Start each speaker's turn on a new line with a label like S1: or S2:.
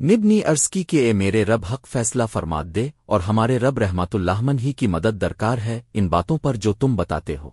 S1: نبنی عرض کی کہ اے میرے رب حق فیصلہ فرماد دے اور ہمارے رب رحمت اللہمن ہی کی مدد درکار ہے ان باتوں پر جو تم بتاتے ہو۔